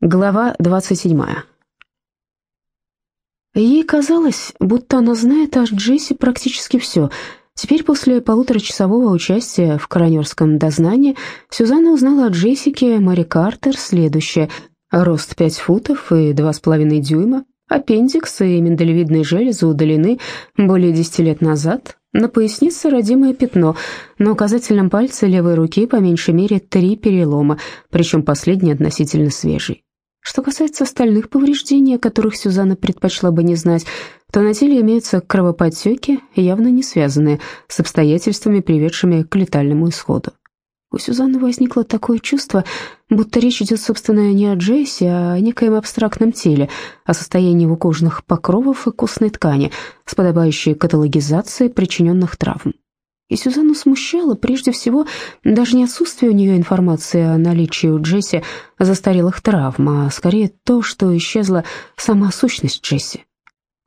Глава 27. Ей казалось, будто она знает о Джесси практически все. Теперь, после полуторачасового участия в коронерском дознании, Сюзанна узнала о Джессике Мэри Картер следующее. Рост 5 футов и 2,5 дюйма, аппендикс и миндалевидные железы удалены более 10 лет назад, на пояснице родимое пятно, на указательном пальце левой руки по меньшей мере три перелома, причем последний относительно свежий. Что касается остальных повреждений, о которых Сюзанна предпочла бы не знать, то на теле имеются кровоподтеки, явно не связанные с обстоятельствами, приведшими к летальному исходу. У Сюзанны возникло такое чувство, будто речь идет, собственно, не о Джесси, а о некоем абстрактном теле, о состоянии его кожных покровов и костной ткани, с подобающей каталогизацией причиненных травм. И Сюзанну смущало прежде всего даже не отсутствие у нее информации о наличии у Джесси застарелых травм, а скорее то, что исчезла сама сущность Джесси.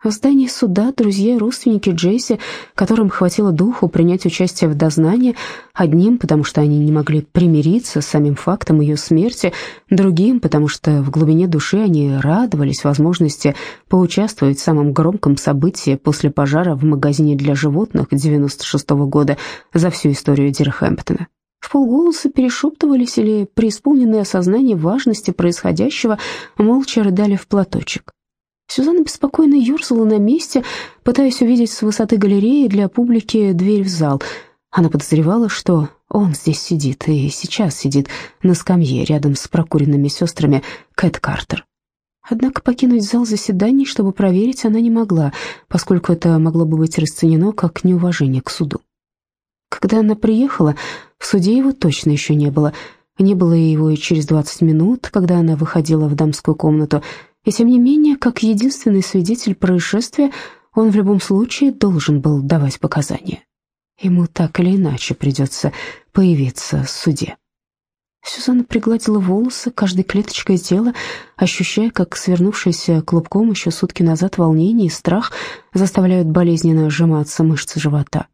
В здании суда друзья и родственники Джесси, которым хватило духу принять участие в дознании, одним, потому что они не могли примириться с самим фактом ее смерти, другим, потому что в глубине души они радовались возможности поучаствовать в самом громком событии после пожара в магазине для животных 96 -го года за всю историю Дирхэмптона. В полголоса перешептывались или, преисполненные осознание важности происходящего, молча рыдали в платочек. Сюзанна беспокойно ерзала на месте, пытаясь увидеть с высоты галереи для публики дверь в зал. Она подозревала, что он здесь сидит, и сейчас сидит на скамье рядом с прокуренными сестрами Кэт Картер. Однако покинуть зал заседаний, чтобы проверить, она не могла, поскольку это могло бы быть расценено как неуважение к суду. Когда она приехала, в суде его точно еще не было. Не было его и через 20 минут, когда она выходила в дамскую комнату – и тем не менее, как единственный свидетель происшествия, он в любом случае должен был давать показания. Ему так или иначе придется появиться в суде. Сюзанна пригладила волосы, каждой клеточкой тела, ощущая, как свернувшиеся клубком еще сутки назад волнение и страх заставляют болезненно сжиматься мышцы живота.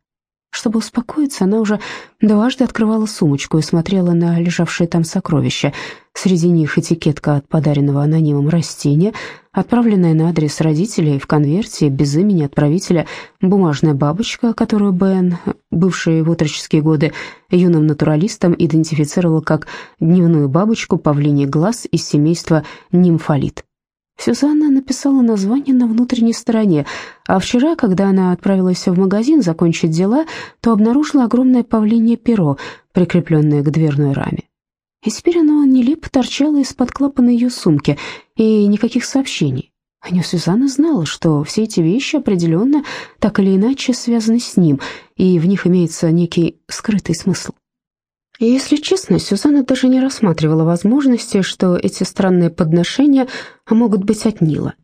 Чтобы успокоиться, она уже дважды открывала сумочку и смотрела на лежавшие там сокровища. Среди них этикетка от подаренного анонимом растения, отправленная на адрес родителей в конверте без имени отправителя, бумажная бабочка, которую Бен, бывший в отроческие годы юным натуралистом, идентифицировал как дневную бабочку павлиний глаз из семейства нимфолит. Сюзанна написала название на внутренней стороне, а вчера, когда она отправилась в магазин закончить дела, то обнаружила огромное павлинье перо, прикрепленное к дверной раме. И теперь оно нелепо торчало из-под клапана ее сумки, и никаких сообщений. А не Сюзанна знала, что все эти вещи определенно так или иначе связаны с ним, и в них имеется некий скрытый смысл. Если честно, Сюзанна даже не рассматривала возможности, что эти странные подношения могут быть от Нила.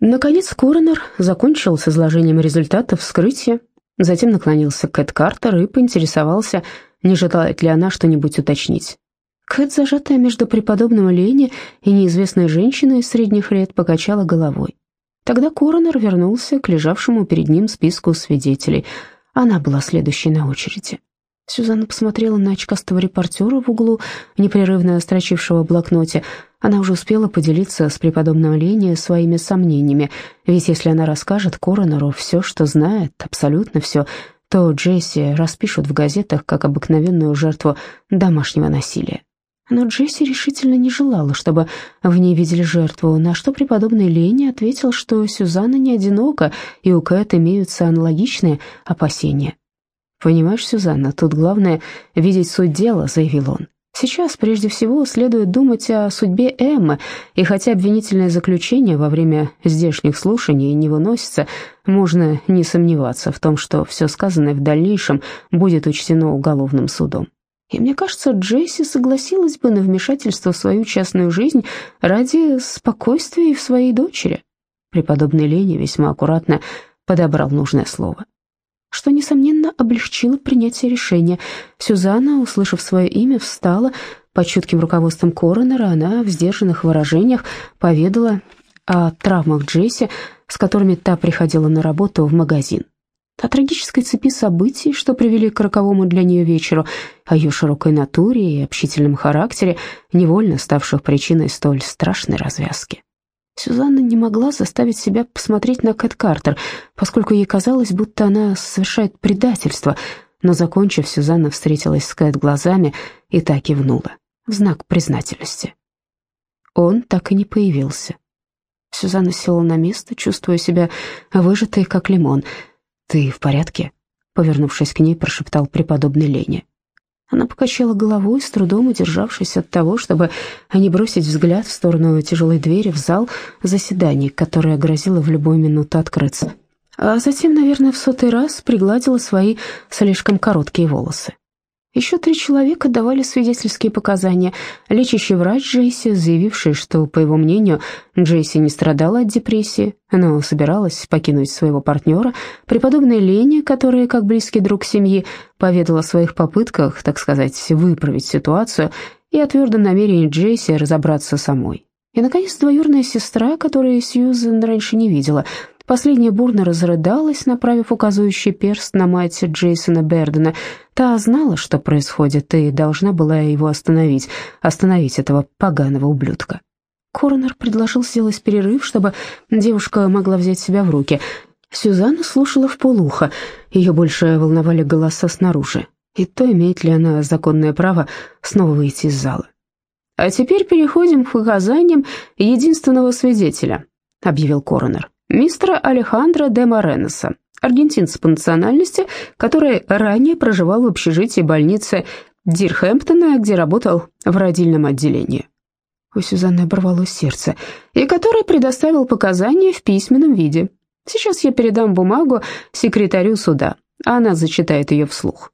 Наконец коронер закончил с изложением результатов вскрытия, затем наклонился к Кэт Картер и поинтересовался, не желает ли она что-нибудь уточнить. Кэт, зажатая между преподобным Лени и неизвестной женщиной средних лет, покачала головой. Тогда коронер вернулся к лежавшему перед ним списку свидетелей. Она была следующей на очереди. Сюзанна посмотрела на очкастого репортера в углу, непрерывно строчившего в блокноте. Она уже успела поделиться с преподобным Леней своими сомнениями, ведь если она расскажет Коронеру все, что знает, абсолютно все, то Джесси распишут в газетах как обыкновенную жертву домашнего насилия. Но Джесси решительно не желала, чтобы в ней видели жертву, на что преподобный Лени ответил, что Сюзанна не одинока, и у Кэт имеются аналогичные опасения. «Понимаешь, Сюзанна, тут главное видеть суть дела», — заявил он. «Сейчас, прежде всего, следует думать о судьбе Эммы, и хотя обвинительное заключение во время здешних слушаний не выносится, можно не сомневаться в том, что все сказанное в дальнейшем будет учтено уголовным судом. И мне кажется, Джесси согласилась бы на вмешательство в свою частную жизнь ради спокойствия в своей дочери». Преподобный Лени весьма аккуратно подобрал нужное слово что, несомненно, облегчило принятие решения. Сюзанна, услышав свое имя, встала. Под чутким руководством коронера она в сдержанных выражениях поведала о травмах Джесси, с которыми та приходила на работу в магазин. о трагической цепи событий, что привели к роковому для нее вечеру, о ее широкой натуре и общительном характере, невольно ставших причиной столь страшной развязки. Сюзанна не могла заставить себя посмотреть на Кэт Картер, поскольку ей казалось, будто она совершает предательство, но, закончив, Сюзанна встретилась с Кэт глазами и так кивнула, в знак признательности. Он так и не появился. Сюзанна села на место, чувствуя себя выжатой, как лимон — «Ты в порядке?» — повернувшись к ней, прошептал преподобный Леня. Она покачала головой, с трудом удержавшись от того, чтобы не бросить взгляд в сторону тяжелой двери в зал заседаний, которая грозила в любую минуту открыться. А затем, наверное, в сотый раз пригладила свои слишком короткие волосы. Еще три человека давали свидетельские показания. Лечащий врач Джейси, заявивший, что, по его мнению, Джейси не страдала от депрессии, но собиралась покинуть своего партнера. Преподобная Леня, которая, как близкий друг семьи, поведала о своих попытках, так сказать, выправить ситуацию, и о твердом намерении Джейси разобраться самой. И, наконец, двоюродная сестра, которую Сьюзен раньше не видела – Последняя бурно разрыдалась, направив указывающий перст на мать Джейсона Бердена. Та знала, что происходит, и должна была его остановить, остановить этого поганого ублюдка. Коронер предложил сделать перерыв, чтобы девушка могла взять себя в руки. Сюзанна слушала в полухо, ее больше волновали голоса снаружи, и то, имеет ли она законное право снова выйти из зала. «А теперь переходим к показаниям единственного свидетеля», — объявил коронер мистера Алехандро де Моренеса, аргентинца по национальности, который ранее проживал в общежитии больницы Дирхэмптона, где работал в родильном отделении. У Сюзанны оборвалось сердце, и который предоставил показания в письменном виде. Сейчас я передам бумагу секретарю суда, а она зачитает ее вслух.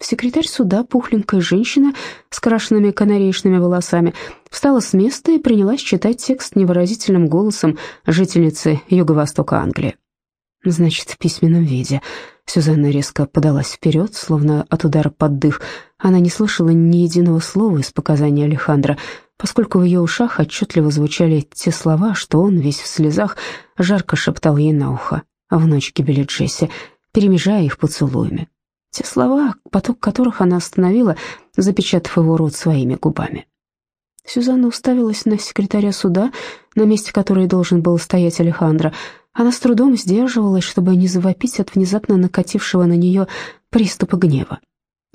Секретарь суда, пухленькая женщина с крашенными канареечными волосами, встала с места и принялась читать текст невыразительным голосом жительницы юго-востока Англии. Значит, в письменном виде. Сюзанна резко подалась вперед, словно от удара под дых. Она не слышала ни единого слова из показаний Алехандра, поскольку в ее ушах отчетливо звучали те слова, что он, весь в слезах, жарко шептал ей на ухо в ночь гибели Джесси, перемежая их поцелуями. Те слова, поток которых она остановила, запечатав его рот своими губами. Сюзанна уставилась на секретаря суда, на месте которой должен был стоять Алехандро. Она с трудом сдерживалась, чтобы не завопить от внезапно накатившего на нее приступа гнева.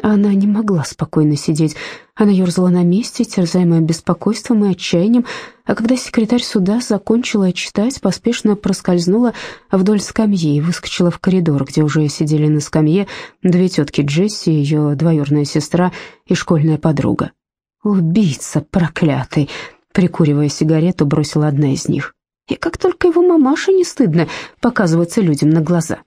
Она не могла спокойно сидеть. Она ерзала на месте, терзаемая беспокойством и отчаянием, а когда секретарь суда закончила читать, поспешно проскользнула вдоль скамьи и выскочила в коридор, где уже сидели на скамье две тетки Джесси, ее двоюродная сестра и школьная подруга. «Убийца проклятый!» Прикуривая сигарету, бросила одна из них. И как только его мамаше не стыдно показываться людям на глаза.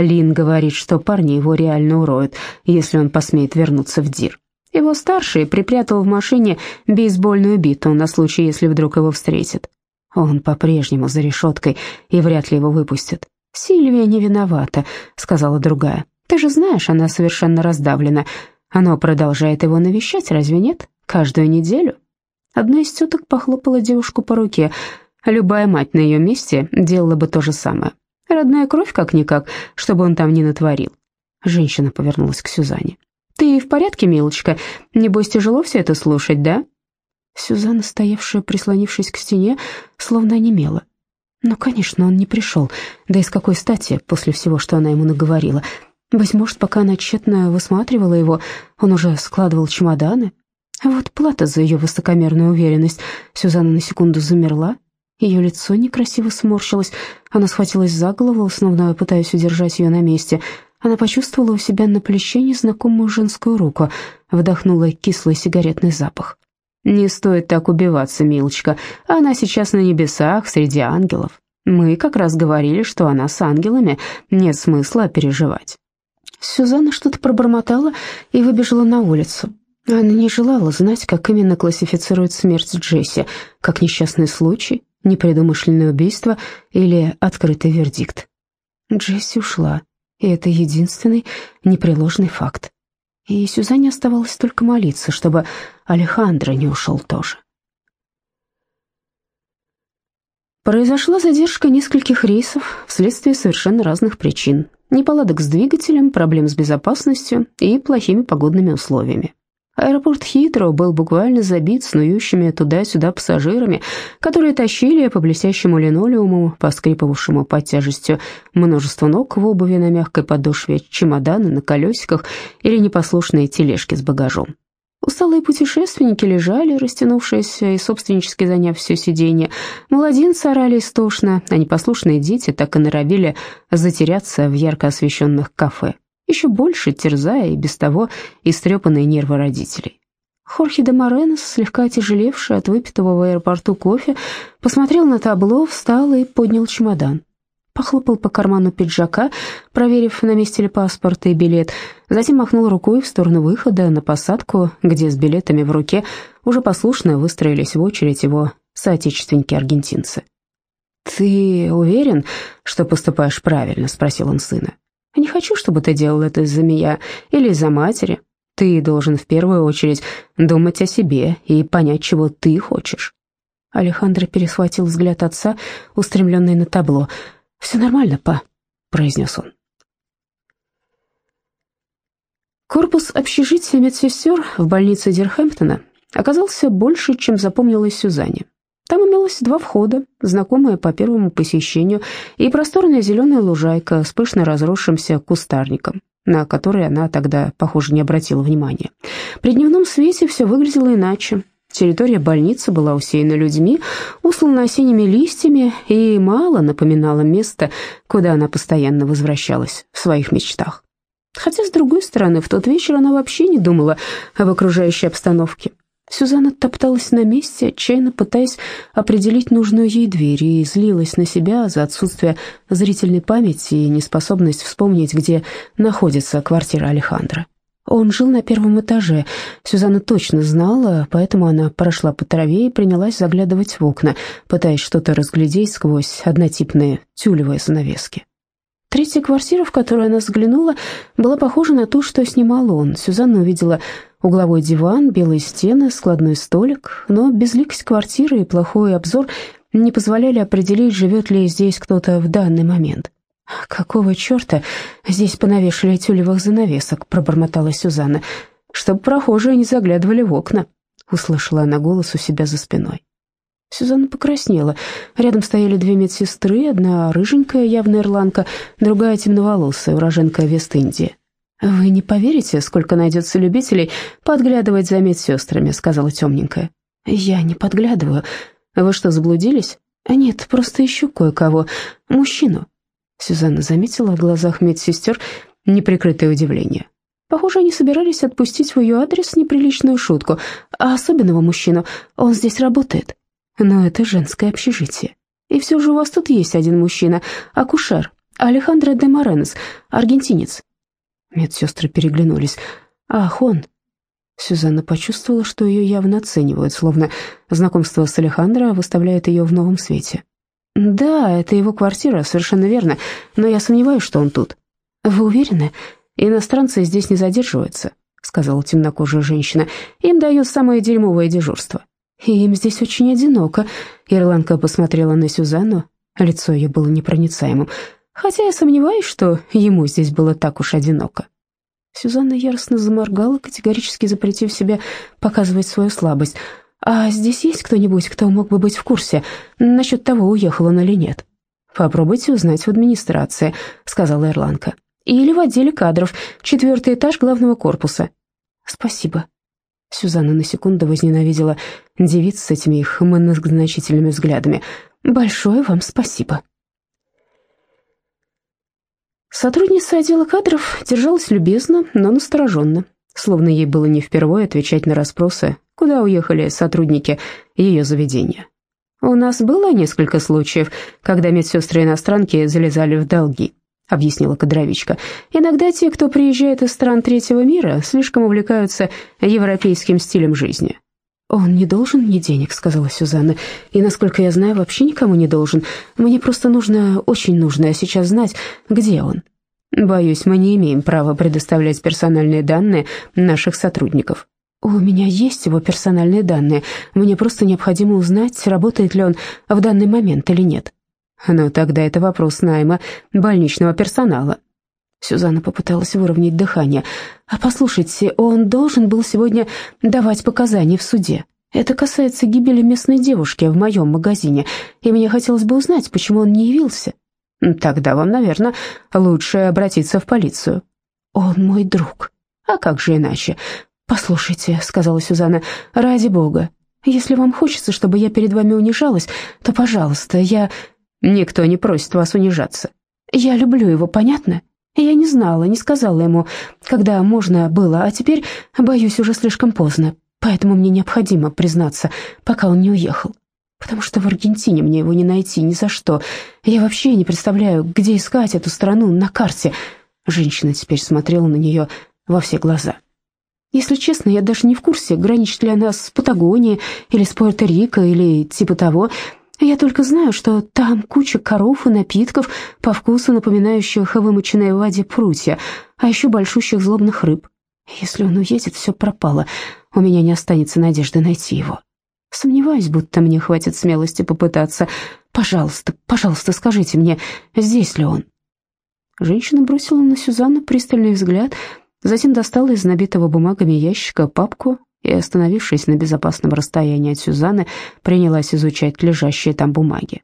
Лин говорит, что парни его реально уроют, если он посмеет вернуться в Дир. Его старший припрятал в машине бейсбольную биту на случай, если вдруг его встретят. Он по-прежнему за решеткой, и вряд ли его выпустят. «Сильвия не виновата», — сказала другая. «Ты же знаешь, она совершенно раздавлена. Оно продолжает его навещать, разве нет? Каждую неделю». Одна из теток похлопала девушку по руке. Любая мать на ее месте делала бы то же самое. Родная кровь как-никак, чтобы он там не натворил. Женщина повернулась к Сюзанне. «Ты в порядке, милочка? Небось, тяжело все это слушать, да?» Сюзанна, стоявшая, прислонившись к стене, словно онемела. Ну, конечно, он не пришел. Да и с какой стати, после всего, что она ему наговорила? Быть может, пока она тщетно высматривала его, он уже складывал чемоданы? А вот плата за ее высокомерную уверенность. Сюзанна на секунду замерла, ее лицо некрасиво сморщилось. Она схватилась за голову, снова пытаясь удержать ее на месте. Она почувствовала у себя на плече незнакомую женскую руку, вдохнула кислый сигаретный запах. «Не стоит так убиваться, милочка. Она сейчас на небесах, среди ангелов. Мы как раз говорили, что она с ангелами. Нет смысла переживать». Сюзанна что-то пробормотала и выбежала на улицу. Она не желала знать, как именно классифицируют смерть Джесси, как несчастный случай непредумышленное убийство или открытый вердикт. Джесси ушла, и это единственный непреложный факт. И Сюзанне оставалось только молиться, чтобы Алехандро не ушел тоже. Произошла задержка нескольких рейсов вследствие совершенно разных причин. неполадок с двигателем, проблем с безопасностью и плохими погодными условиями. Аэропорт Хитро был буквально забит снующими туда-сюда пассажирами, которые тащили по блестящему линолеуму, поскрипывавшему под тяжестью множество ног в обуви на мягкой подошве, чемоданы на колесиках или непослушные тележки с багажом. Усталые путешественники лежали, растянувшись и собственнически заняв все сиденье. Младенцы орали истошно, а непослушные дети так и норовили затеряться в ярко освещенных кафе еще больше терзая и без того истрепанные нервы родителей. Хорхе де Моренос, слегка тяжелевший от выпитого в аэропорту кофе, посмотрел на табло, встал и поднял чемодан. Похлопал по карману пиджака, проверив, на месте ли паспорт и билет, затем махнул рукой в сторону выхода на посадку, где с билетами в руке уже послушно выстроились в очередь его соотечественники-аргентинцы. «Ты уверен, что поступаешь правильно?» — спросил он сына. Не хочу, чтобы ты делал это из-за меня или из-за матери. Ты должен в первую очередь думать о себе и понять, чего ты хочешь». Алехандро перехватил взгляд отца, устремленный на табло. «Все нормально, па», — произнес он. Корпус общежития медсестер в больнице Дирхэмптона оказался больше, чем запомнилось Сюзанне. Там имелось два входа, знакомые по первому посещению, и просторная зеленая лужайка с пышно разросшимся кустарником, на который она тогда, похоже, не обратила внимания. При дневном свете все выглядело иначе. Территория больницы была усеяна людьми, услана осенними листьями и мало напоминала место, куда она постоянно возвращалась в своих мечтах. Хотя, с другой стороны, в тот вечер она вообще не думала об окружающей обстановке. Сюзанна топталась на месте, отчаянно пытаясь определить нужную ей дверь, и злилась на себя за отсутствие зрительной памяти и неспособность вспомнить, где находится квартира Алехандра. Он жил на первом этаже, Сюзанна точно знала, поэтому она прошла по траве и принялась заглядывать в окна, пытаясь что-то разглядеть сквозь однотипные тюлевые занавески. Третья квартира, в которую она взглянула, была похожа на ту, что снимал он. Сюзанна увидела Угловой диван, белые стены, складной столик, но безликость квартиры и плохой обзор не позволяли определить, живет ли здесь кто-то в данный момент. «Какого черта здесь понавешали тюлевых занавесок?» — пробормотала Сюзанна. «Чтобы прохожие не заглядывали в окна», — услышала она голос у себя за спиной. Сюзанна покраснела. Рядом стояли две медсестры, одна рыженькая, явная ирландка, другая темноволосая, уроженка Вест-Индии. «Вы не поверите, сколько найдется любителей подглядывать за медсестрами», — сказала темненькая. «Я не подглядываю. Вы что, заблудились?» «Нет, просто ищу кое-кого. Мужчину». Сюзанна заметила в глазах медсестер неприкрытое удивление. Похоже, они собирались отпустить в ее адрес неприличную шутку. А особенного мужчину, он здесь работает. Но это женское общежитие. И все же у вас тут есть один мужчина, акушер, Алехандро де Моренес, аргентинец. Медсестры переглянулись. «Ах, он!» Сюзанна почувствовала, что ее явно оценивают, словно знакомство с Алехандро выставляет ее в новом свете. «Да, это его квартира, совершенно верно, но я сомневаюсь, что он тут». «Вы уверены? Иностранцы здесь не задерживаются», — сказала темнокожая женщина. «Им дают самое дерьмовое дежурство». «И им здесь очень одиноко», — ирландка посмотрела на Сюзанну. Лицо ее было непроницаемым хотя я сомневаюсь, что ему здесь было так уж одиноко. Сюзанна яростно заморгала, категорически запретив себе показывать свою слабость. «А здесь есть кто-нибудь, кто мог бы быть в курсе насчет того, уехал он или нет?» «Попробуйте узнать в администрации», — сказала Ирландка. «Или в отделе кадров, четвертый этаж главного корпуса». «Спасибо». Сюзанна на секунду возненавидела девиц с этими их многозначительными взглядами. «Большое вам спасибо». Сотрудница отдела кадров держалась любезно, но настороженно, словно ей было не впервые отвечать на расспросы, куда уехали сотрудники ее заведения. «У нас было несколько случаев, когда медсестры-иностранки залезали в долги», — объяснила кадровичка. «Иногда те, кто приезжает из стран третьего мира, слишком увлекаются европейским стилем жизни. «Он не должен мне денег», — сказала Сюзанна. «И, насколько я знаю, вообще никому не должен. Мне просто нужно, очень нужно сейчас знать, где он». «Боюсь, мы не имеем права предоставлять персональные данные наших сотрудников». «У меня есть его персональные данные. Мне просто необходимо узнать, работает ли он в данный момент или нет». «Ну, тогда это вопрос найма больничного персонала». Сюзанна попыталась выровнять дыхание. «А послушайте, он должен был сегодня давать показания в суде. Это касается гибели местной девушки в моем магазине, и мне хотелось бы узнать, почему он не явился». «Тогда вам, наверное, лучше обратиться в полицию». «Он мой друг. А как же иначе?» «Послушайте», — сказала Сюзанна, — «ради бога, если вам хочется, чтобы я перед вами унижалась, то, пожалуйста, я...» «Никто не просит вас унижаться». «Я люблю его, понятно?» Я не знала, не сказала ему, когда можно было, а теперь, боюсь, уже слишком поздно, поэтому мне необходимо признаться, пока он не уехал. Потому что в Аргентине мне его не найти ни за что. Я вообще не представляю, где искать эту страну на карте. Женщина теперь смотрела на нее во все глаза. Если честно, я даже не в курсе, граничит ли она с Патагонией или с Пуэрто-Рико или типа того. Я только знаю, что там куча коров и напитков, по вкусу напоминающих о вымоченной в воде прутья, а еще большущих злобных рыб. Если он уедет, все пропало. У меня не останется надежды найти его. Сомневаюсь, будто мне хватит смелости попытаться. Пожалуйста, пожалуйста, скажите мне, здесь ли он?» Женщина бросила на Сюзанну пристальный взгляд, затем достала из набитого бумагами ящика папку и, остановившись на безопасном расстоянии от Сюзанны, принялась изучать лежащие там бумаги.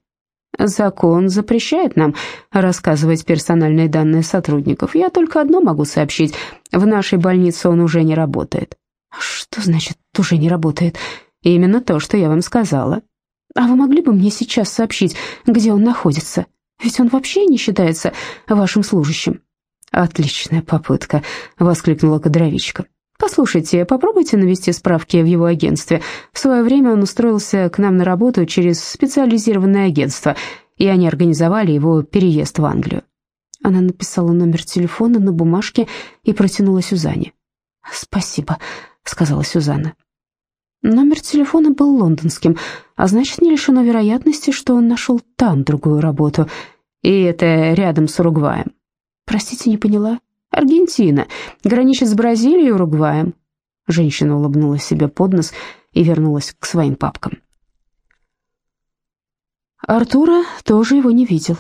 «Закон запрещает нам рассказывать персональные данные сотрудников. Я только одно могу сообщить. В нашей больнице он уже не работает». «Что значит «уже не работает»?» «Именно то, что я вам сказала». «А вы могли бы мне сейчас сообщить, где он находится? Ведь он вообще не считается вашим служащим». «Отличная попытка», — воскликнула кадровичка. Послушайте, попробуйте навести справки в его агентстве. В свое время он устроился к нам на работу через специализированное агентство, и они организовали его переезд в Англию. Она написала номер телефона на бумажке и протянула Сюзанне. «Спасибо», — сказала Сюзанна. Номер телефона был лондонским, а значит, не лишено вероятности, что он нашел там другую работу. И это рядом с Уругваем. Простите, не поняла. Аргентина. Граничит с Бразилией и Уругваем. Женщина улыбнулась себе под нос и вернулась к своим папкам. Артура тоже его не видел.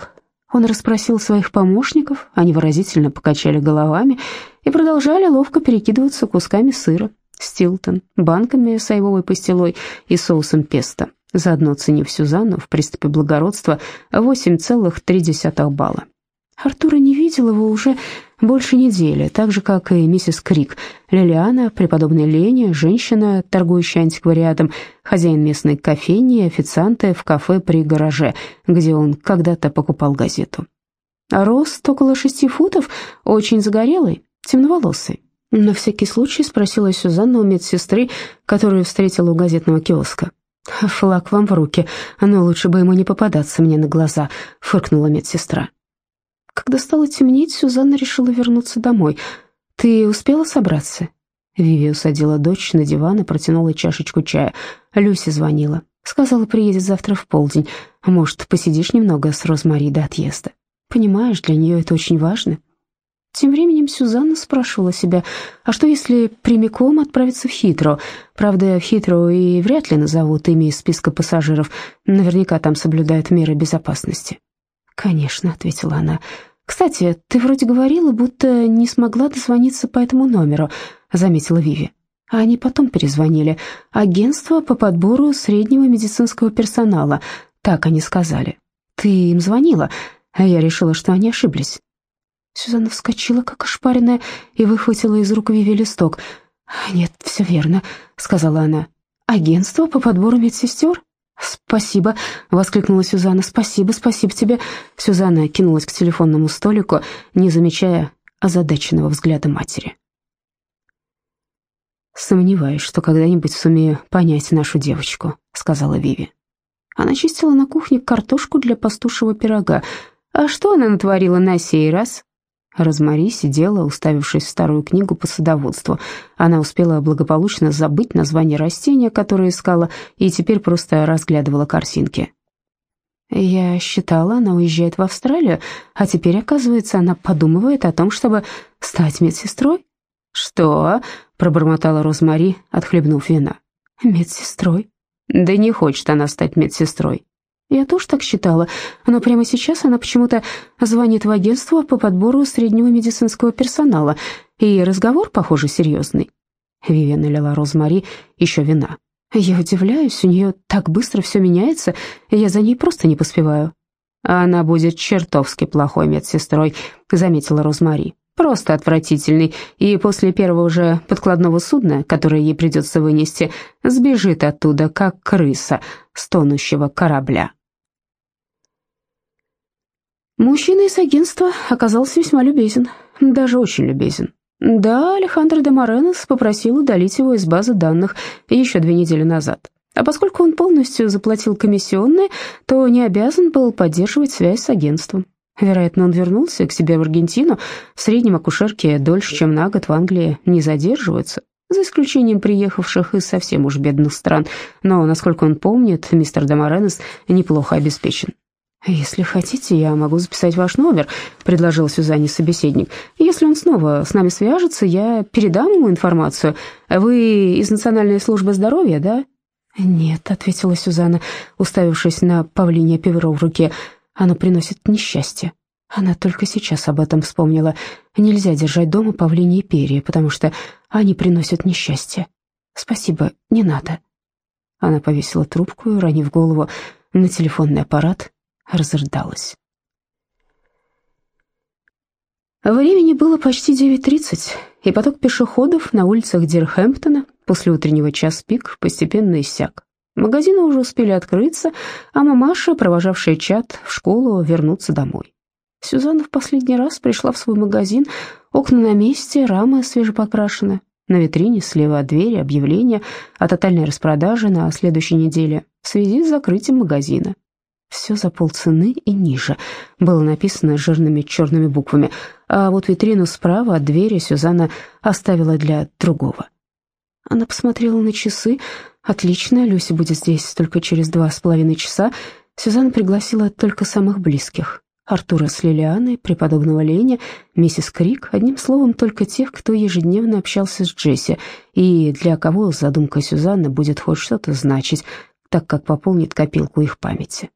Он расспросил своих помощников, они выразительно покачали головами и продолжали ловко перекидываться кусками сыра, стилтон, банками с айвовой пастилой и соусом песто, заодно оценив Сюзанну в приступе благородства 8,3 балла. Артура не видел его уже больше недели, так же, как и миссис Крик, Лилиана, преподобная Лени, женщина, торгующая антиквариатом, хозяин местной кофейни, официанты в кафе при гараже, где он когда-то покупал газету. Рост около шести футов, очень загорелый, темноволосый. На всякий случай спросила Сюзанна у медсестры, которую встретила у газетного киоска. «Флаг вам в руки, но лучше бы ему не попадаться мне на глаза», — фыркнула медсестра. Когда стало темнеть, Сюзанна решила вернуться домой. «Ты успела собраться?» Виви усадила дочь на диван и протянула чашечку чая. Люси звонила. Сказала, приедет завтра в полдень. Может, посидишь немного с Розмари до отъезда? Понимаешь, для нее это очень важно. Тем временем Сюзанна спрашивала себя, а что если прямиком отправиться в Хитро? Правда, в Хитро и вряд ли назовут имя из списка пассажиров. Наверняка там соблюдают меры безопасности. «Конечно», — ответила она. «Кстати, ты вроде говорила, будто не смогла дозвониться по этому номеру», — заметила Виви. А они потом перезвонили. «Агентство по подбору среднего медицинского персонала», — так они сказали. «Ты им звонила?» А я решила, что они ошиблись. Сюзанна вскочила, как ошпаренная, и выхватила из рук Виви листок. «Нет, все верно», — сказала она. «Агентство по подбору медсестер?» «Спасибо!» — воскликнула Сюзанна. «Спасибо, спасибо тебе!» Сюзанна кинулась к телефонному столику, не замечая озадаченного взгляда матери. «Сомневаюсь, что когда-нибудь сумею понять нашу девочку», — сказала Виви. Она чистила на кухне картошку для пастушего пирога. «А что она натворила на сей раз?» Розмари сидела, уставившись в старую книгу по садоводству. Она успела благополучно забыть название растения, которое искала, и теперь просто разглядывала картинки. «Я считала, она уезжает в Австралию, а теперь, оказывается, она подумывает о том, чтобы стать медсестрой». «Что?» — пробормотала Розмари, отхлебнув вина. «Медсестрой?» «Да не хочет она стать медсестрой». Я тоже так считала, но прямо сейчас она почему-то звонит в агентство по подбору среднего медицинского персонала, и разговор, похоже, серьезный. Вивиан налила Розмари еще вина. Я удивляюсь, у нее так быстро все меняется, я за ней просто не поспеваю. Она будет чертовски плохой медсестрой, заметила Розмари. Просто отвратительный, и после первого же подкладного судна, которое ей придется вынести, сбежит оттуда, как крыса с тонущего корабля. Мужчина из агентства оказался весьма любезен, даже очень любезен. Да, Алехандро де Моренос попросил удалить его из базы данных еще две недели назад. А поскольку он полностью заплатил комиссионные, то не обязан был поддерживать связь с агентством. Вероятно, он вернулся к себе в Аргентину. В среднем акушерки дольше, чем на год в Англии не задерживаются, за исключением приехавших из совсем уж бедных стран. Но, насколько он помнит, мистер Демаренес неплохо обеспечен. «Если хотите, я могу записать ваш номер», — предложил Сюзанне собеседник. «Если он снова с нами свяжется, я передам ему информацию. Вы из Национальной службы здоровья, да?» «Нет», — ответила Сюзанна, уставившись на павлинье перо в руке. «Оно приносит несчастье». Она только сейчас об этом вспомнила. Нельзя держать дома павлиньи перья, потому что они приносят несчастье. «Спасибо, не надо». Она повесила трубку и, уронив голову на телефонный аппарат, разрыдалась. Времени было почти 9.30, и поток пешеходов на улицах Дирхэмптона после утреннего час пик постепенно иссяк. Магазины уже успели открыться, а мамаша, провожавшая чат в школу, вернуться домой. Сюзанна в последний раз пришла в свой магазин, окна на месте, рамы свежепокрашены. На витрине слева от двери объявление о тотальной распродаже на следующей неделе в связи с закрытием магазина. Все за полцены и ниже, было написано жирными черными буквами, а вот витрину справа от двери Сюзанна оставила для другого. Она посмотрела на часы. Отлично, Люся будет здесь только через два с половиной часа. Сюзанна пригласила только самых близких. Артура с Лилианой, преподобного Леня, миссис Крик, одним словом, только тех, кто ежедневно общался с Джесси, и для кого задумка Сюзанны будет хоть что-то значить, так как пополнит копилку их памяти.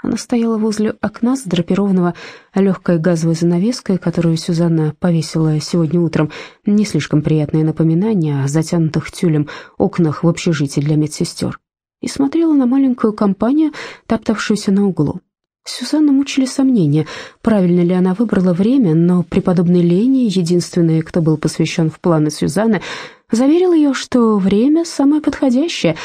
Она стояла возле окна, задрапированного легкой газовой занавеской, которую Сюзанна повесила сегодня утром. Не слишком приятное напоминание о затянутых тюлем окнах в общежитии для медсестер. И смотрела на маленькую компанию, топтавшуюся на углу. Сюзанну мучили сомнения, правильно ли она выбрала время, но преподобный Лени, единственный, кто был посвящен в планы Сюзанны, заверил ее, что время самое подходящее.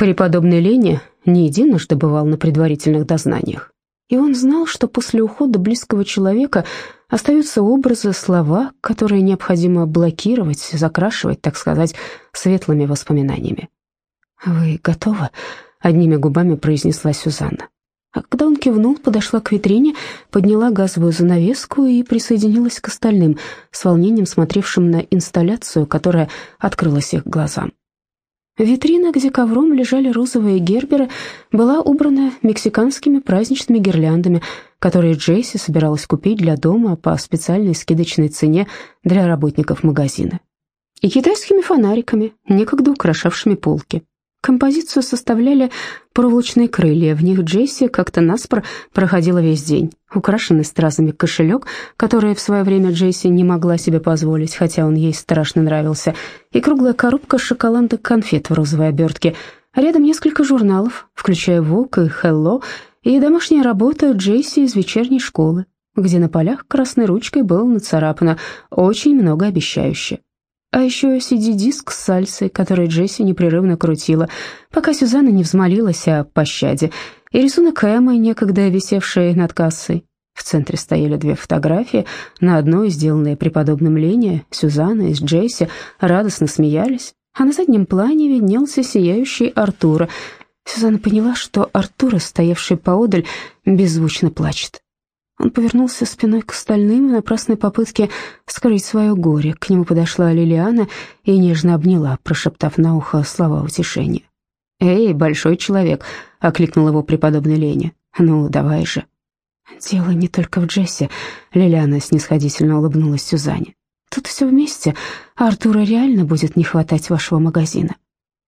Преподобный Лени не единожды бывал на предварительных дознаниях. И он знал, что после ухода близкого человека остаются образы, слова, которые необходимо блокировать, закрашивать, так сказать, светлыми воспоминаниями. «Вы готовы?» — одними губами произнесла Сюзанна. А когда он кивнул, подошла к витрине, подняла газовую занавеску и присоединилась к остальным, с волнением смотревшим на инсталляцию, которая открылась их глазам. Витрина, где ковром лежали розовые герберы, была убрана мексиканскими праздничными гирляндами, которые Джейси собиралась купить для дома по специальной скидочной цене для работников магазина. И китайскими фонариками, некогда украшавшими полки. Композицию составляли проволочные крылья, в них Джесси как-то наспор проходила весь день. Украшенный стразами кошелек, который в свое время Джесси не могла себе позволить, хотя он ей страшно нравился, и круглая коробка шоколадных конфет в розовой обертке. рядом несколько журналов, включая «Вок» и «Хелло», и домашняя работа Джесси из вечерней школы, где на полях красной ручкой было нацарапано «Очень многообещающе». А еще CD-диск с сальсой, который Джесси непрерывно крутила, пока Сюзанна не взмолилась о пощаде, и рисунок Эммы, некогда висевший над кассой. В центре стояли две фотографии, на одной, сделанные преподобным Лене, Сюзанна и Джесси радостно смеялись, а на заднем плане виднелся сияющий Артура. Сюзанна поняла, что Артура, стоявший поодаль, беззвучно плачет. Он повернулся спиной к остальным в напрасной попытке скрыть свое горе. К нему подошла Лилиана и нежно обняла, прошептав на ухо слова утешения. «Эй, большой человек!» — окликнул его преподобный Леня. «Ну, давай же!» «Дело не только в Джессе», — Лилиана снисходительно улыбнулась Сюзанне. «Тут все вместе. Артура реально будет не хватать вашего магазина.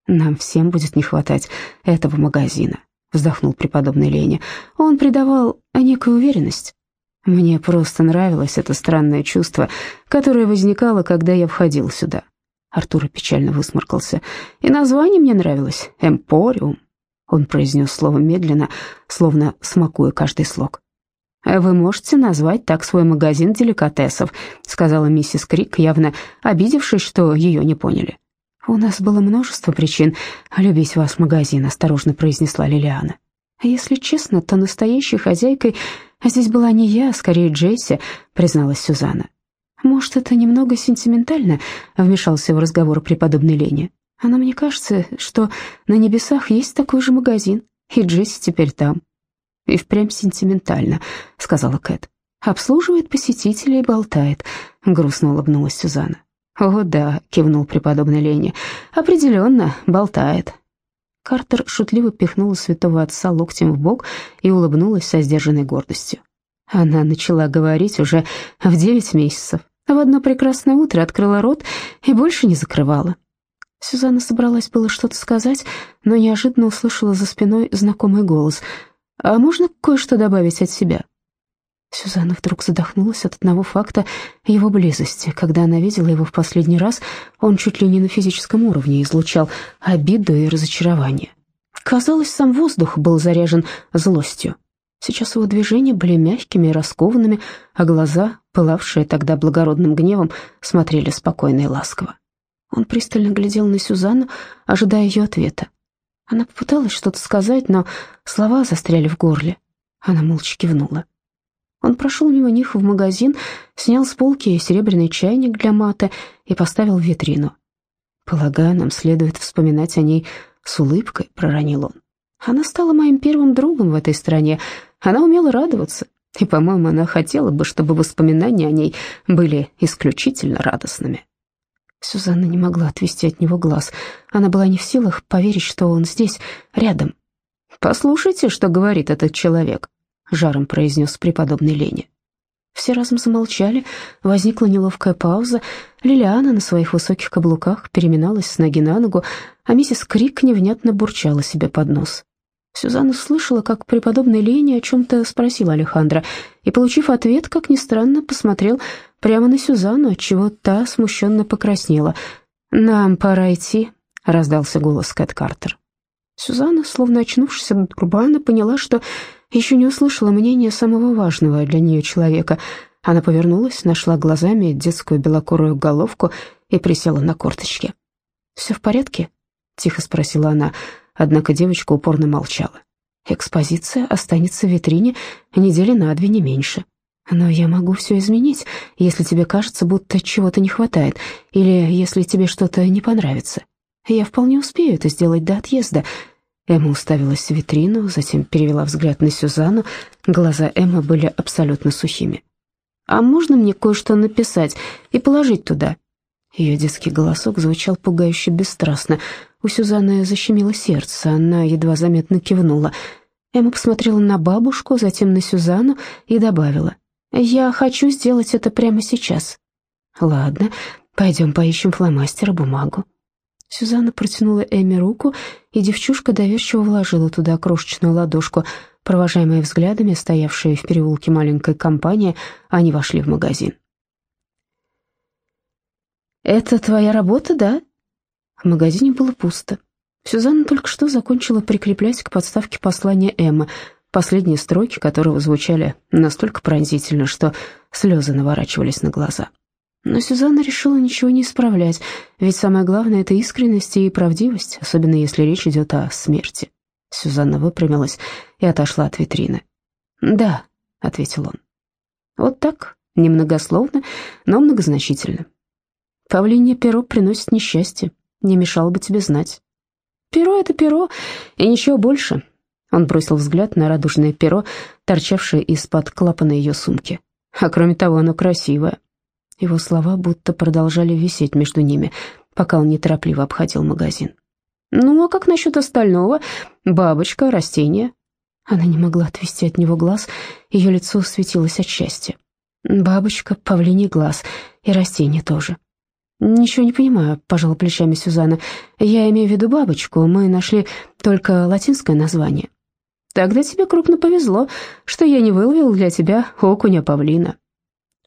Нам всем будет не хватать этого магазина». — вздохнул преподобный Леня. «Он придавал некую уверенность. Мне просто нравилось это странное чувство, которое возникало, когда я входил сюда». Артур печально высморкался. «И название мне нравилось — «Эмпориум». Он произнес слово медленно, словно смакуя каждый слог. «Вы можете назвать так свой магазин деликатесов», — сказала миссис Крик, явно обидевшись, что ее не поняли. «У нас было множество причин любить ваш магазин», — осторожно произнесла Лилиана. «Если честно, то настоящей хозяйкой здесь была не я, а скорее Джесси», — призналась Сюзанна. «Может, это немного сентиментально?» — вмешался в разговор преподобный Леня. «Но мне кажется, что на небесах есть такой же магазин, и Джесси теперь там». «И впрямь сентиментально», — сказала Кэт. «Обслуживает посетителей и болтает», — грустно улыбнулась Сюзанна. «О, да», — кивнул преподобный Леня, — «определенно болтает». Картер шутливо пихнула святого отца локтем в бок и улыбнулась со сдержанной гордостью. Она начала говорить уже в девять месяцев. В одно прекрасное утро открыла рот и больше не закрывала. Сюзанна собралась было что-то сказать, но неожиданно услышала за спиной знакомый голос. «А можно кое-что добавить от себя?» Сюзанна вдруг задохнулась от одного факта его близости. Когда она видела его в последний раз, он чуть ли не на физическом уровне излучал обиду и разочарование. Казалось, сам воздух был заряжен злостью. Сейчас его движения были мягкими и раскованными, а глаза, пылавшие тогда благородным гневом, смотрели спокойно и ласково. Он пристально глядел на Сюзанну, ожидая ее ответа. Она попыталась что-то сказать, но слова застряли в горле. Она молча кивнула. Он прошел мимо них в магазин, снял с полки серебряный чайник для мата и поставил в витрину. «Полагаю, нам следует вспоминать о ней с улыбкой», — проронил он. «Она стала моим первым другом в этой стране. Она умела радоваться, и, по-моему, она хотела бы, чтобы воспоминания о ней были исключительно радостными». Сюзанна не могла отвести от него глаз. Она была не в силах поверить, что он здесь, рядом. «Послушайте, что говорит этот человек», жаром произнес преподобный Леня. Все разом замолчали, возникла неловкая пауза. Лилиана на своих высоких каблуках переминалась с ноги на ногу, а миссис Крик невнятно бурчала себе под нос. Сюзанна слышала, как преподобный Леня о чем-то спросил Алехандро, и, получив ответ, как ни странно, посмотрел прямо на Сюзанну, отчего та смущенно покраснела. «Нам пора идти», — раздался голос Кэт Картер. Сюзанна, словно очнувшись от Дурбана, поняла, что еще не услышала мнения самого важного для нее человека. Она повернулась, нашла глазами детскую белокурую головку и присела на корточки. «Все в порядке?» — тихо спросила она, однако девочка упорно молчала. «Экспозиция останется в витрине недели на две, не меньше. Но я могу все изменить, если тебе кажется, будто чего-то не хватает, или если тебе что-то не понравится. Я вполне успею это сделать до отъезда». Эмма уставилась в витрину, затем перевела взгляд на Сюзанну. Глаза Эммы были абсолютно сухими. «А можно мне кое-что написать и положить туда?» Ее детский голосок звучал пугающе бесстрастно. У Сюзанны защемило сердце, она едва заметно кивнула. Эмма посмотрела на бабушку, затем на Сюзанну и добавила. «Я хочу сделать это прямо сейчас». «Ладно, пойдем поищем фломастер и бумагу». Сюзанна протянула Эми руку, и девчушка доверчиво вложила туда крошечную ладошку. Провожаемые взглядами, стоявшие в переулке маленькой компании, они вошли в магазин. «Это твоя работа, да?» В магазине было пусто. Сюзанна только что закончила прикреплять к подставке послание Эммы, последние строки которого звучали настолько пронзительно, что слезы наворачивались на глаза. Но Сюзанна решила ничего не исправлять, ведь самое главное — это искренность и правдивость, особенно если речь идет о смерти. Сюзанна выпрямилась и отошла от витрины. «Да», — ответил он. «Вот так, немногословно, но многозначительно. Павлинье перо приносит несчастье, не мешало бы тебе знать. Перо — это перо, и ничего больше». Он бросил взгляд на радужное перо, торчавшее из-под клапана ее сумки. «А кроме того, оно красивое». Его слова будто продолжали висеть между ними, пока он неторопливо обходил магазин. «Ну, а как насчет остального? Бабочка, растение?» Она не могла отвести от него глаз, ее лицо светилось от счастья. «Бабочка, павлиний глаз и растение тоже». «Ничего не понимаю», — пожала плечами Сюзанна. «Я имею в виду бабочку, мы нашли только латинское название». Тогда тебе крупно повезло, что я не выловил для тебя окуня-павлина».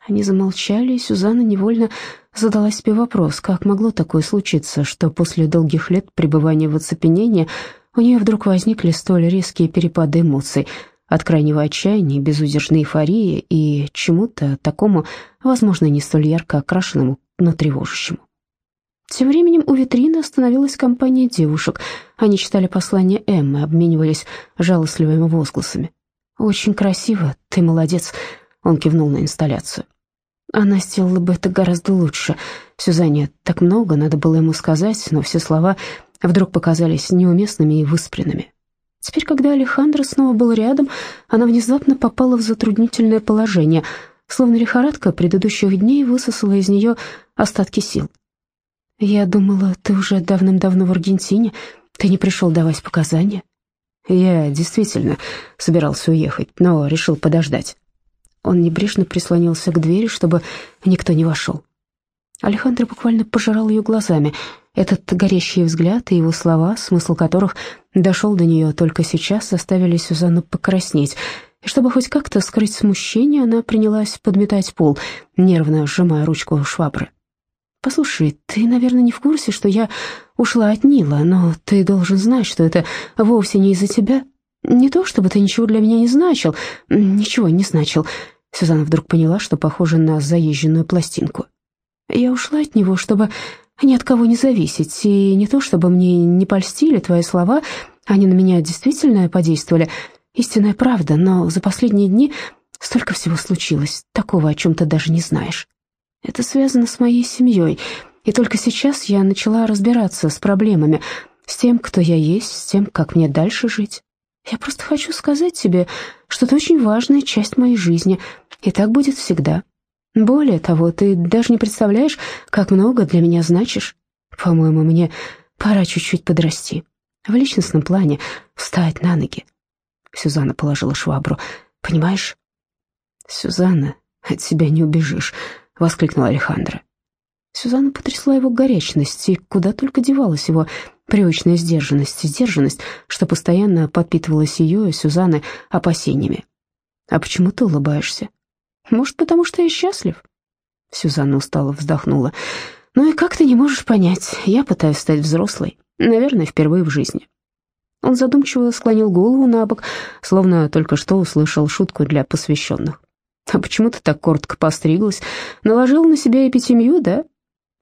Они замолчали, и Сюзанна невольно задала себе вопрос, как могло такое случиться, что после долгих лет пребывания в оцепенении у нее вдруг возникли столь резкие перепады эмоций от крайнего отчаяния, безудержной эйфории и чему-то такому, возможно, не столь ярко окрашенному, но тревожащему. Тем временем у витрины остановилась компания девушек. Они читали послание Эммы, обменивались жалостливыми возгласами. «Очень красиво, ты молодец», — он кивнул на инсталляцию. Она сделала бы это гораздо лучше. Сюзанне так много надо было ему сказать, но все слова вдруг показались неуместными и выспренными. Теперь, когда Алехандро снова был рядом, она внезапно попала в затруднительное положение, словно лихорадка предыдущих дней высосала из нее остатки сил. «Я думала, ты уже давным-давно в Аргентине. Ты не пришел давать показания?» «Я действительно собирался уехать, но решил подождать». Он небрежно прислонился к двери, чтобы никто не вошел. Алехандро буквально пожирал ее глазами. Этот горящий взгляд и его слова, смысл которых дошел до нее только сейчас, заставили Сюзанну покраснеть. И чтобы хоть как-то скрыть смущение, она принялась подметать пол, нервно сжимая ручку швабры. «Послушай, ты, наверное, не в курсе, что я ушла от Нила, но ты должен знать, что это вовсе не из-за тебя. Не то, чтобы ты ничего для меня не значил, ничего не значил. Сюзанна вдруг поняла, что похожа на заезженную пластинку. «Я ушла от него, чтобы ни от кого не зависеть, и не то, чтобы мне не польстили твои слова, они на меня действительно подействовали. Истинная правда, но за последние дни столько всего случилось, такого, о чем ты даже не знаешь. Это связано с моей семьей, и только сейчас я начала разбираться с проблемами, с тем, кто я есть, с тем, как мне дальше жить. Я просто хочу сказать тебе, что ты очень важная часть моей жизни, и так будет всегда. Более того, ты даже не представляешь, как много для меня значишь. По-моему, мне пора чуть-чуть подрасти. В личностном плане встать на ноги. Сюзанна положила швабру. Понимаешь? Сюзанна, от себя не убежишь, воскликнула Алехандро. Сюзанна потрясла его горячность, и куда только девалась его привычная сдержанность, сдержанность, что постоянно подпитывалась ее и Сюзанны опасениями. «А почему ты улыбаешься?» «Может, потому что я счастлив?» Сюзанна устало вздохнула. «Ну и как ты не можешь понять? Я пытаюсь стать взрослой. Наверное, впервые в жизни». Он задумчиво склонил голову на бок, словно только что услышал шутку для посвященных. «А почему ты так коротко постриглась? Наложил на себя эпитемию, да?»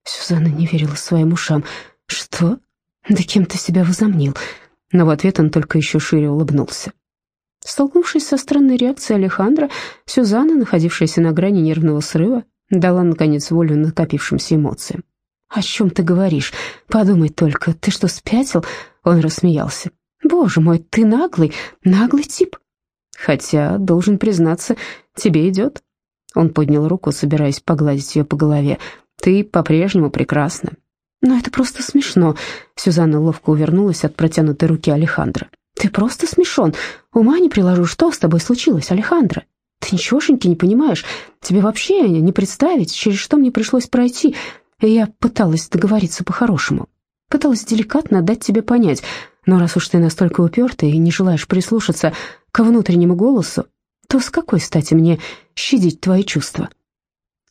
Сюзанна не верила своим ушам. «Что? Да кем ты себя возомнил?» Но в ответ он только еще шире улыбнулся. Столкнувшись со странной реакцией Алехандра, Сюзанна, находившаяся на грани нервного срыва, дала, наконец, волю накопившимся эмоциям. «О чем ты говоришь? Подумай только, ты что, спятил?» Он рассмеялся. «Боже мой, ты наглый, наглый тип!» «Хотя, должен признаться, тебе идет». Он поднял руку, собираясь погладить ее по голове. «Ты по-прежнему прекрасна». «Но это просто смешно», — Сюзанна ловко увернулась от протянутой руки Алехандра. «Ты просто смешон. Ума не приложу, что с тобой случилось, Алехандро? Ты ничегошеньки не понимаешь. Тебе вообще не представить, через что мне пришлось пройти. Я пыталась договориться по-хорошему. Пыталась деликатно дать тебе понять. Но раз уж ты настолько упертый и не желаешь прислушаться к внутреннему голосу, то с какой стати мне щадить твои чувства?»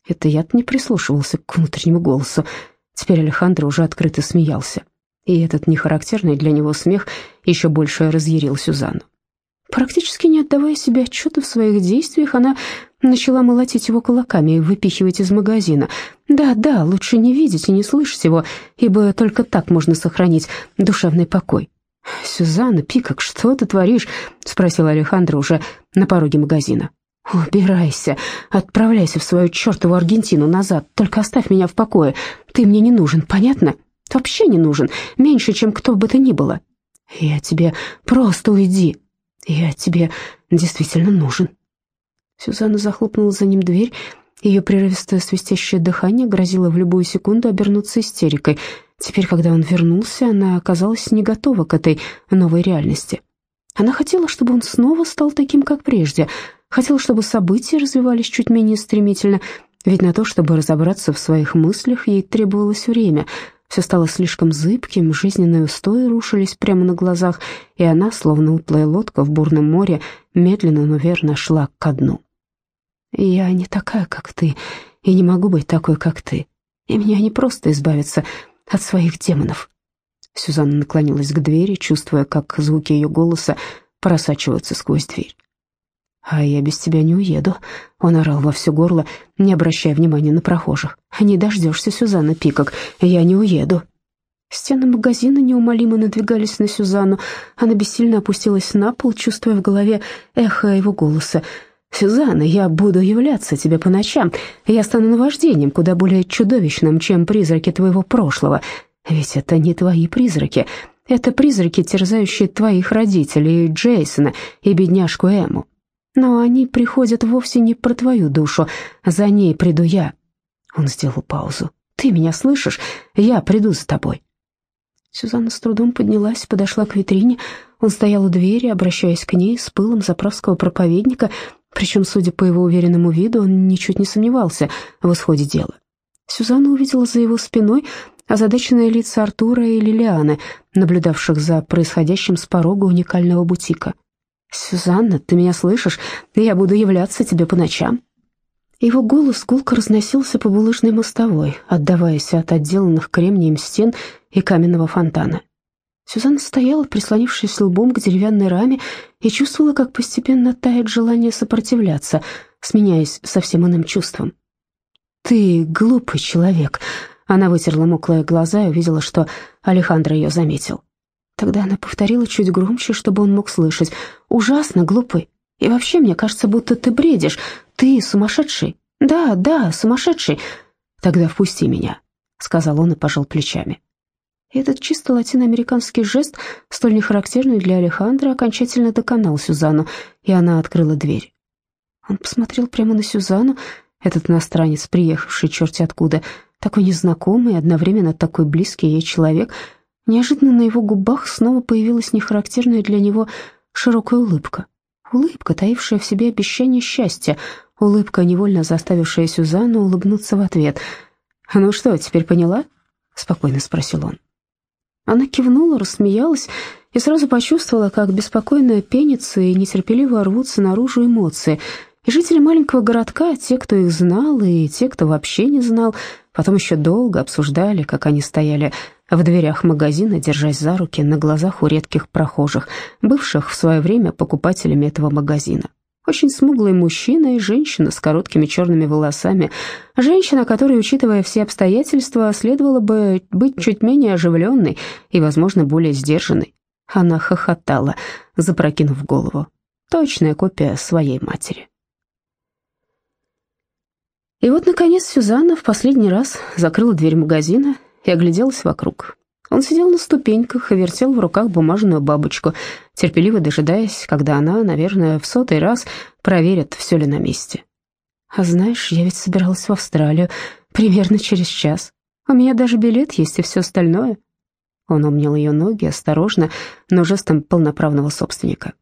Это я-то не прислушивался к внутреннему голосу. Теперь Алехандро уже открыто смеялся. И этот нехарактерный для него смех еще больше разъярил Сюзанну. Практически не отдавая себе отчета в своих действиях, она начала молотить его кулаками и выпихивать из магазина. Да, да, лучше не видеть и не слышать его, ибо только так можно сохранить душевный покой. «Сюзанна, Пикок, что ты творишь?» — спросила Алехандро уже на пороге магазина. «Убирайся, отправляйся в свою чертову Аргентину назад, только оставь меня в покое. Ты мне не нужен, понятно? Вообще не нужен, меньше, чем кто бы то ни было. Я тебе просто уйди, я тебе действительно нужен». Сюзанна захлопнула за ним дверь, ее прерывистое свистящее дыхание грозило в любую секунду обернуться истерикой. Теперь, когда он вернулся, она оказалась не готова к этой новой реальности. Она хотела, чтобы он снова стал таким, как прежде — Хотела, чтобы события развивались чуть менее стремительно, ведь на то, чтобы разобраться в своих мыслях, ей требовалось время. Все стало слишком зыбким, жизненные устои рушились прямо на глазах, и она, словно утлая лодка в бурном море, медленно, но верно шла ко дну. «Я не такая, как ты, и не могу быть такой, как ты, и меня не просто избавиться от своих демонов». Сюзанна наклонилась к двери, чувствуя, как звуки ее голоса просачиваются сквозь дверь. «А я без тебя не уеду», — он орал во все горло, не обращая внимания на прохожих. «Не дождешься, Сюзанна Пикок, я не уеду». Стены магазина неумолимо надвигались на Сюзанну. Она бессильно опустилась на пол, чувствуя в голове эхо его голоса. «Сюзанна, я буду являться тебе по ночам. Я стану наваждением, куда более чудовищным, чем призраки твоего прошлого. Ведь это не твои призраки. Это призраки, терзающие твоих родителей, Джейсона и бедняжку Эму. Но они приходят вовсе не про твою душу, за ней приду я». Он сделал паузу. «Ты меня слышишь? Я приду за тобой». Сюзанна с трудом поднялась, подошла к витрине. Он стоял у двери, обращаясь к ней с пылом заправского проповедника, причем, судя по его уверенному виду, он ничуть не сомневался в исходе дела. Сюзанна увидела за его спиной озадаченные лица Артура и Лилианы, наблюдавших за происходящим с порога уникального бутика. «Сюзанна, ты меня слышишь? Я буду являться тебе по ночам». Его голос гулко разносился по булыжной мостовой, отдаваясь от отделанных кремнием стен и каменного фонтана. Сюзанна стояла, прислонившись лбом к деревянной раме, и чувствовала, как постепенно тает желание сопротивляться, сменяясь совсем иным чувством. «Ты глупый человек», — она вытерла мокрые глаза и увидела, что Алехандро ее заметил. Тогда она повторила чуть громче, чтобы он мог слышать. «Ужасно глупый. И вообще, мне кажется, будто ты бредишь. Ты сумасшедший. Да, да, сумасшедший. Тогда впусти меня», — сказал он и пожал плечами. этот чисто латиноамериканский жест, столь нехарактерный для Алехандра, окончательно доконал Сюзанну, и она открыла дверь. Он посмотрел прямо на Сюзанну, этот иностранец, приехавший черти откуда, такой незнакомый, одновременно такой близкий ей человек — Неожиданно на его губах снова появилась нехарактерная для него широкая улыбка. Улыбка, таившая в себе обещание счастья, улыбка, невольно заставившая Сюзанну улыбнуться в ответ. «Ну что, теперь поняла?» — спокойно спросил он. Она кивнула, рассмеялась и сразу почувствовала, как беспокойно пенятся и нетерпеливо рвутся наружу эмоции. И жители маленького городка, те, кто их знал, и те, кто вообще не знал, потом еще долго обсуждали, как они стояли в дверях магазина, держась за руки на глазах у редких прохожих, бывших в свое время покупателями этого магазина. Очень смуглый мужчина и женщина с короткими черными волосами. Женщина, которая, учитывая все обстоятельства, следовало бы быть чуть менее оживленной и, возможно, более сдержанной. Она хохотала, запрокинув голову. Точная копия своей матери. И вот, наконец, Сюзанна в последний раз закрыла дверь магазина и огляделась вокруг. Он сидел на ступеньках и вертел в руках бумажную бабочку, терпеливо дожидаясь, когда она, наверное, в сотый раз проверит, все ли на месте. «А знаешь, я ведь собиралась в Австралию примерно через час. У меня даже билет есть и все остальное». Он обнял ее ноги осторожно, но жестом полноправного собственника.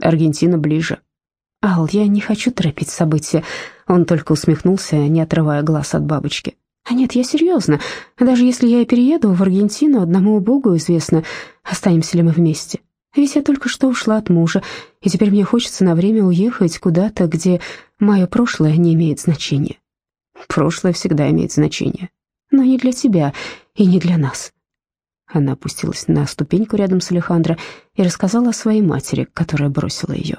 «Аргентина ближе». «Ал, я не хочу торопить события». Он только усмехнулся, не отрывая глаз от бабочки. А нет, я серьезно. Даже если я и перееду в Аргентину, одному Богу известно, останемся ли мы вместе. Ведь я только что ушла от мужа, и теперь мне хочется на время уехать куда-то, где мое прошлое не имеет значения. Прошлое всегда имеет значение, но не для тебя и не для нас. Она опустилась на ступеньку рядом с Алехандро и рассказала о своей матери, которая бросила ее.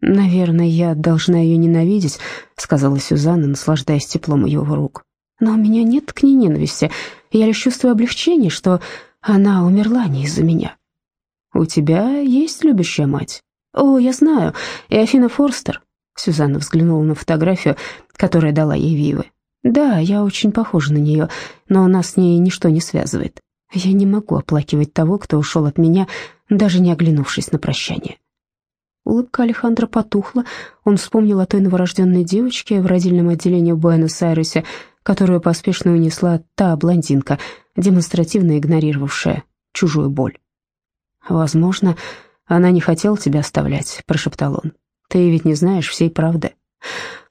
«Наверное, я должна ее ненавидеть», — сказала Сюзанна, наслаждаясь теплом его рук. Но у меня нет к ней ненависти. Я лишь чувствую облегчение, что она умерла не из-за меня. У тебя есть любящая мать? О, я знаю, и Афина Форстер. Сюзанна взглянула на фотографию, которую дала ей Вивы. Да, я очень похожа на нее, но нас с ней ничто не связывает. Я не могу оплакивать того, кто ушел от меня, даже не оглянувшись на прощание. Улыбка Алехандра потухла. Он вспомнил о той новорожденной девочке в родильном отделении в Буэнос-Айресе, которую поспешно унесла та блондинка, демонстративно игнорировавшая чужую боль. «Возможно, она не хотела тебя оставлять», — прошептал он. «Ты ведь не знаешь всей правды».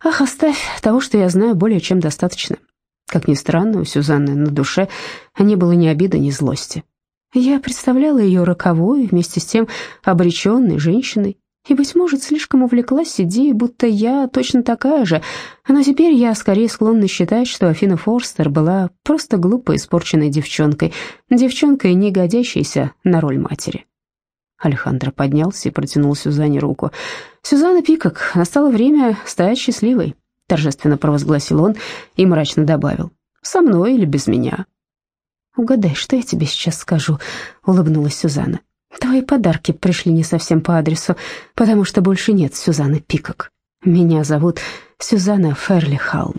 «Ах, оставь, того, что я знаю, более чем достаточно. Как ни странно, у Сюзанны на душе не было ни обиды, ни злости. Я представляла ее роковой, вместе с тем обреченной женщиной, и, быть может, слишком увлеклась идеей, будто я точно такая же, но теперь я скорее склонна считать, что Афина Форстер была просто глупой, испорченной девчонкой, девчонкой, не годящейся на роль матери. Алехандро поднялся и протянул Сюзанне руку. «Сюзанна Пикок, настало время стать счастливой», — торжественно провозгласил он и мрачно добавил. «Со мной или без меня?» «Угадай, что я тебе сейчас скажу», — улыбнулась Сюзанна. Твои подарки пришли не совсем по адресу, потому что больше нет Сюзанны Пикок. Меня зовут Сюзанна Ферлихалм.